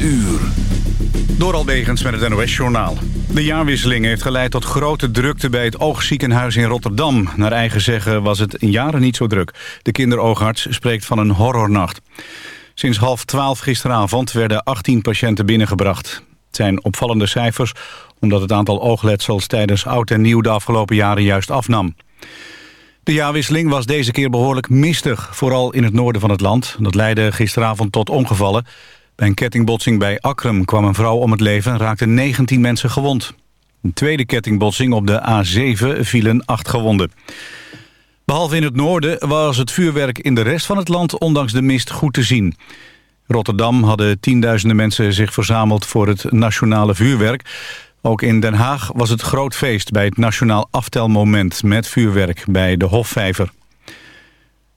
uur. Door met het NOS-journaal. De jaarwisseling heeft geleid tot grote drukte bij het oogziekenhuis in Rotterdam. Naar eigen zeggen was het in jaren niet zo druk. De kinderoogarts spreekt van een horrornacht. Sinds half twaalf gisteravond werden 18 patiënten binnengebracht. Het zijn opvallende cijfers omdat het aantal oogletsels tijdens oud en nieuw de afgelopen jaren juist afnam. De jaarwisseling was deze keer behoorlijk mistig, vooral in het noorden van het land. Dat leidde gisteravond tot ongevallen. Bij een kettingbotsing bij Akrum kwam een vrouw om het leven en raakten 19 mensen gewond. Een tweede kettingbotsing op de A7 vielen acht gewonden. Behalve in het noorden was het vuurwerk in de rest van het land ondanks de mist goed te zien. Rotterdam hadden tienduizenden mensen zich verzameld voor het nationale vuurwerk. Ook in Den Haag was het groot feest bij het nationaal aftelmoment met vuurwerk bij de Hofvijver.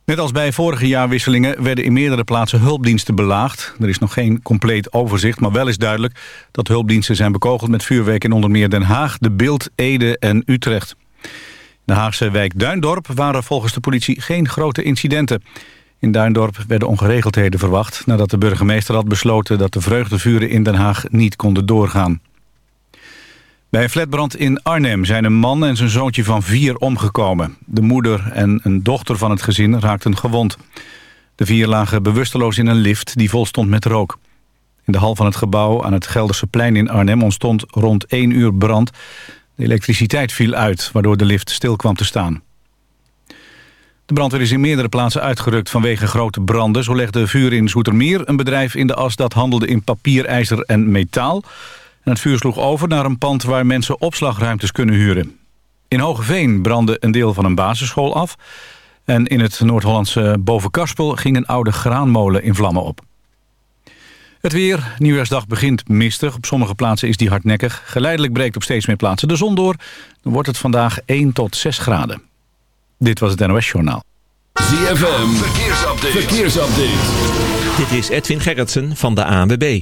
Net als bij vorige jaarwisselingen werden in meerdere plaatsen hulpdiensten belaagd. Er is nog geen compleet overzicht, maar wel is duidelijk dat hulpdiensten zijn bekogeld met vuurwerk in onder meer Den Haag, De Beeld, Ede en Utrecht. In de Haagse wijk Duindorp waren volgens de politie geen grote incidenten. In Duindorp werden ongeregeldheden verwacht nadat de burgemeester had besloten dat de vreugdevuren in Den Haag niet konden doorgaan. Bij een flatbrand in Arnhem zijn een man en zijn zoontje van vier omgekomen. De moeder en een dochter van het gezin raakten gewond. De vier lagen bewusteloos in een lift die vol stond met rook. In de hal van het gebouw aan het Gelderse plein in Arnhem ontstond rond 1 uur brand. De elektriciteit viel uit, waardoor de lift stil kwam te staan. De brandweer is in meerdere plaatsen uitgerukt vanwege grote branden. Zo legde vuur in Zoetermeer, een bedrijf in de as dat handelde in papier, ijzer en metaal... En het vuur sloeg over naar een pand waar mensen opslagruimtes kunnen huren. In Hogeveen brandde een deel van een basisschool af. En in het Noord-Hollandse Bovenkarspel ging een oude graanmolen in vlammen op. Het weer. Nieuwjaarsdag begint mistig. Op sommige plaatsen is die hardnekkig. Geleidelijk breekt op steeds meer plaatsen de zon door. Dan wordt het vandaag 1 tot 6 graden. Dit was het NOS Journaal. ZFM. Verkeersupdate. Verkeersupdate. Dit is Edwin Gerritsen van de ANWB.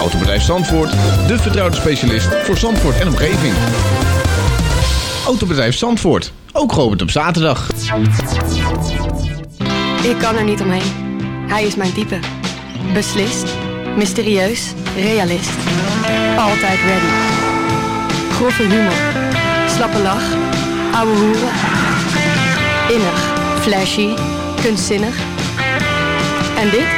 Autobedrijf Zandvoort, de vertrouwde specialist voor Zandvoort en omgeving. Autobedrijf Zandvoort, ook geopend op zaterdag. Ik kan er niet omheen. Hij is mijn type. Beslist, mysterieus, realist. Altijd ready. Grove humor, slappe lach, ouwe hoeren. Innig, flashy, kunstzinnig. En dit?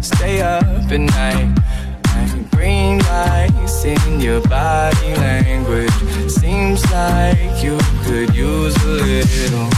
stay up at night. And green lights in your body language. Seems like you could use a little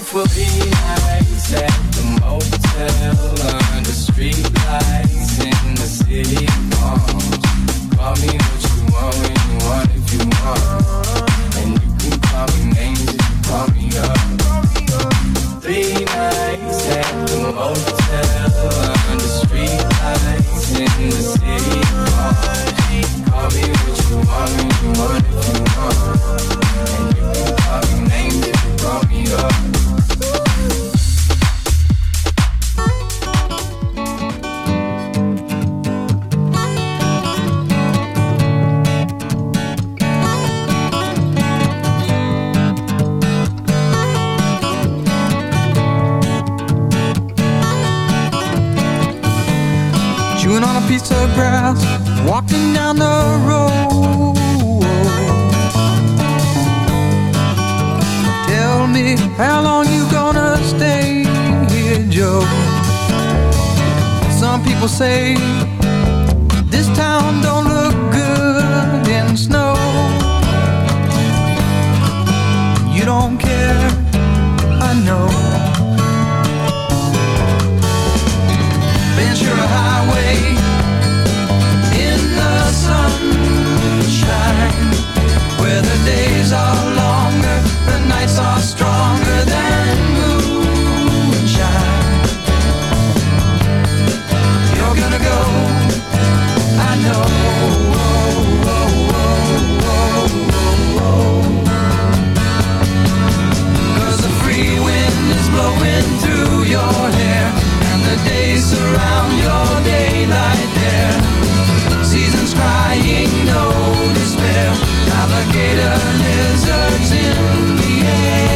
life will be Days surround your daylight there. Seasons crying, no despair. Lizards in the air.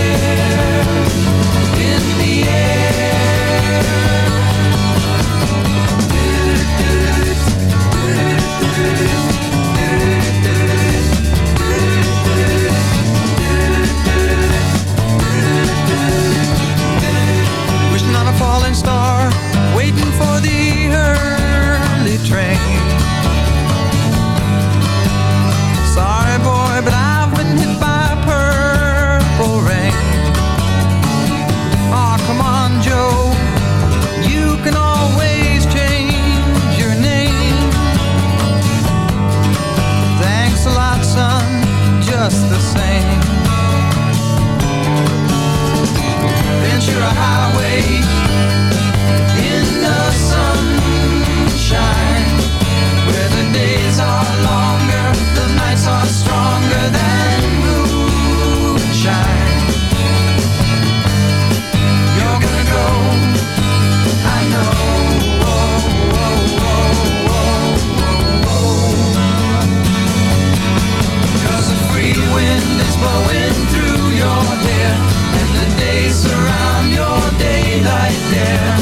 Yeah.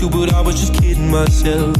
You, but I was just kidding myself.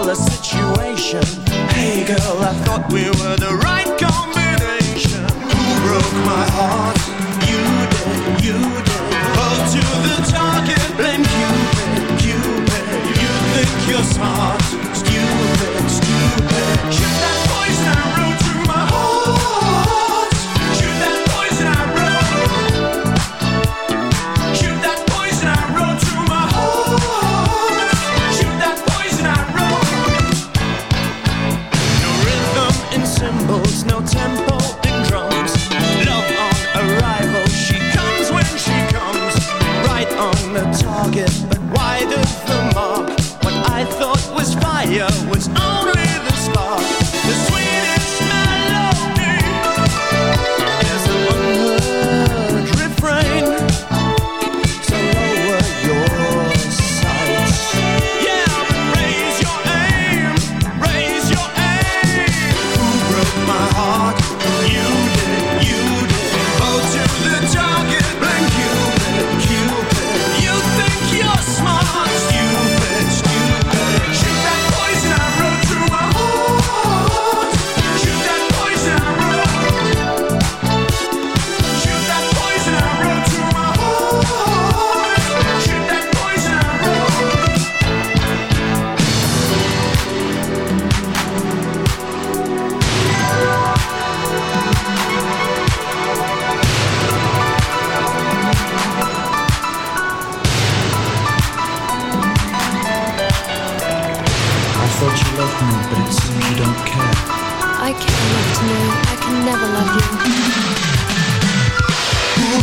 A situation. Hey girl, I thought we were the right combination. Who broke my heart? You did, you did. Fall to the target, blame Cupid, Cupid. You think you're smart?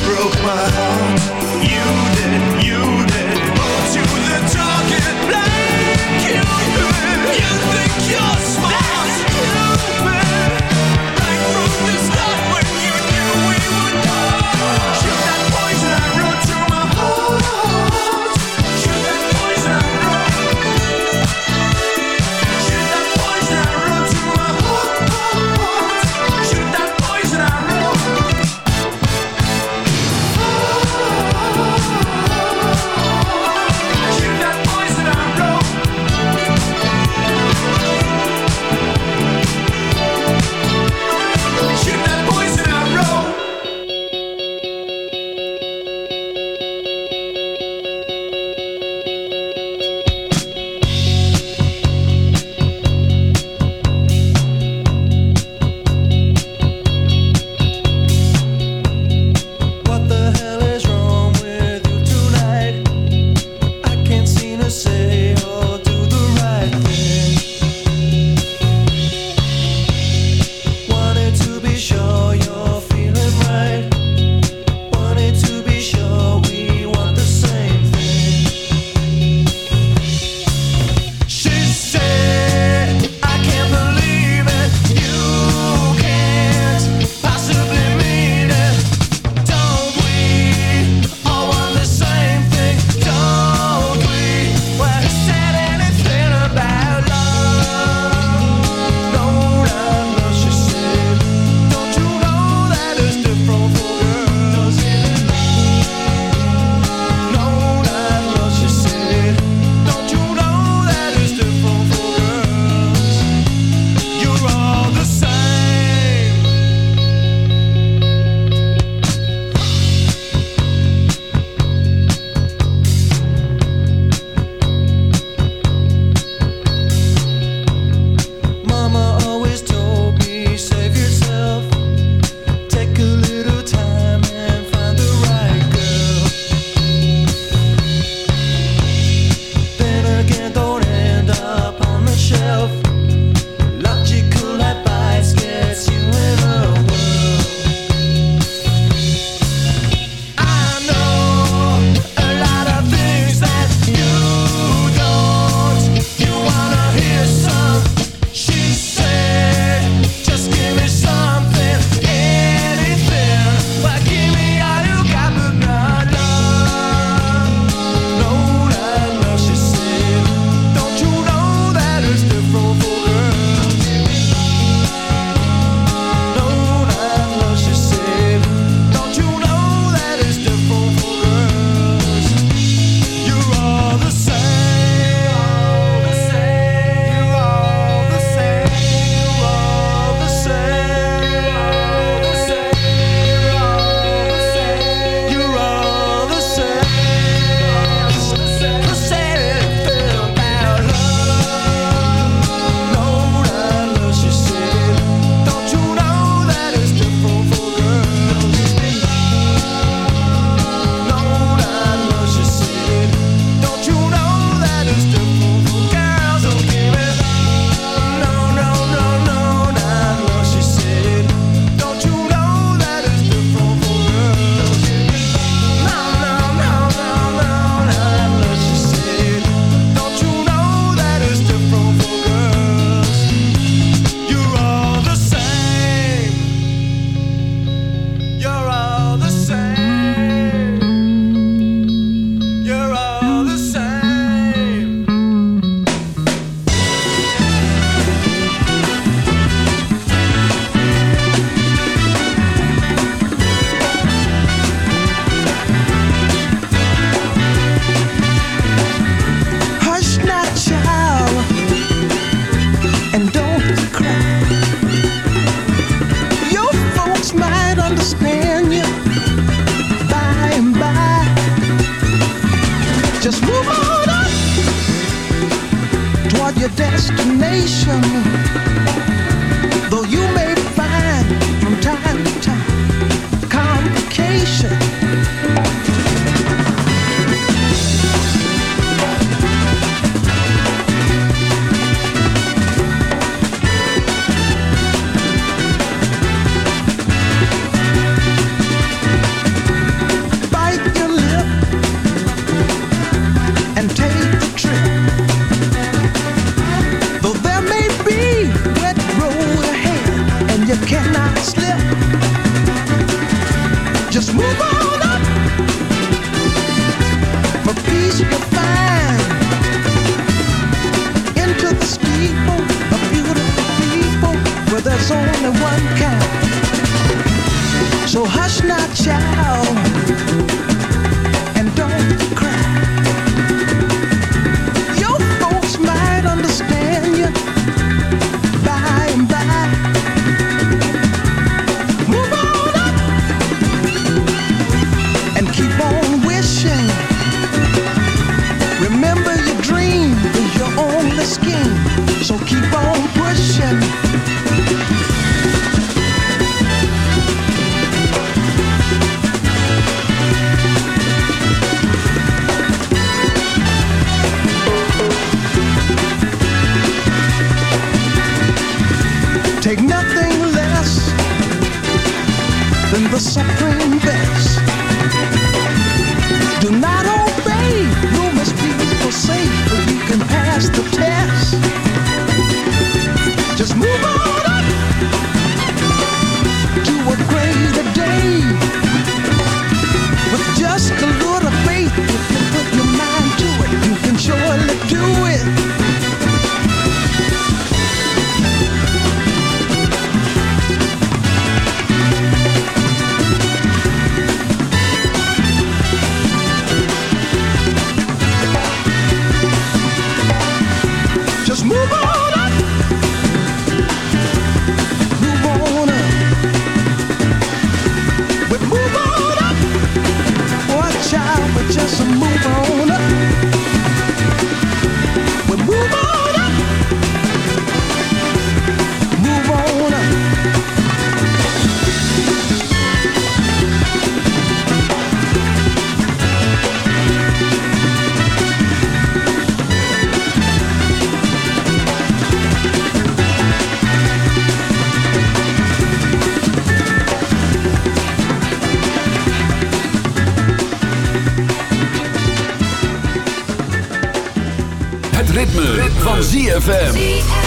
broke my heart. You did, you did. Up to the top. ritme, van ZFM.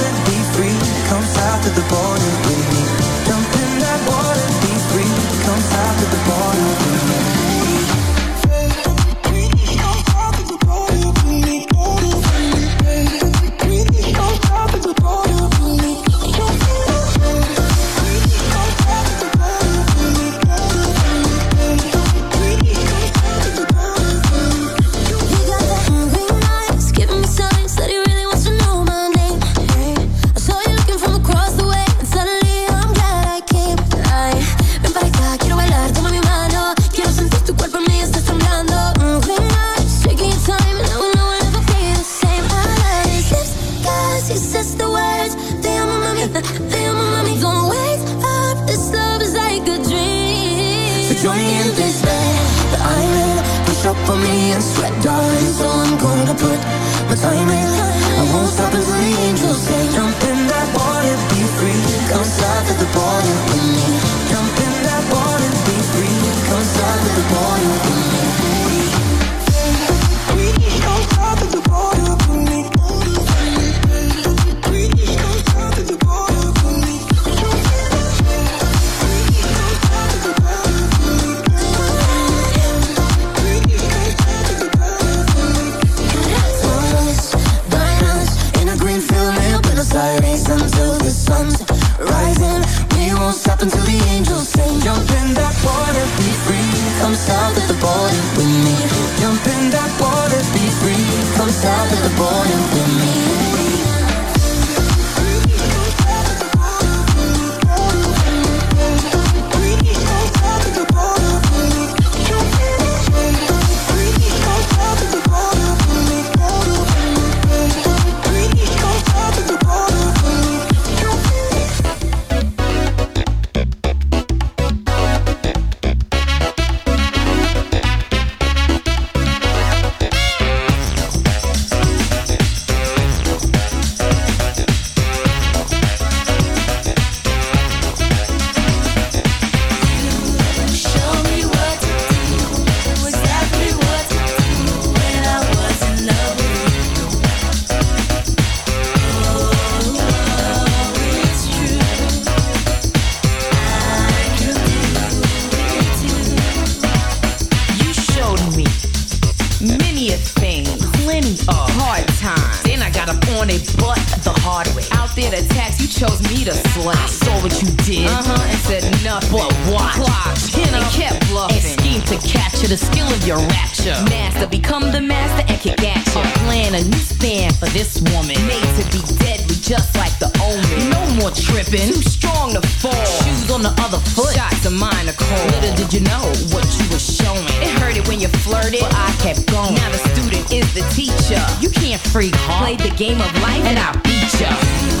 free, come south to the border with me. Jump in that water, be free, come south to the border with me. Soy you did, uh-huh, and said nothing. But watch, clocked, and kept bluffing. And schemed to capture the skill of your rapture. Master, become the master and kick action. I'm playing a new stand for this woman. Made to be deadly, just like the omen. No more tripping, too strong to fall. Shoes on the other foot, shots of mine are cold. Little did you know what you were showing. It hurt it when you flirted, but I kept going. Now the student is the teacher. You can't freak hard. Play the game of life, and I beat ya.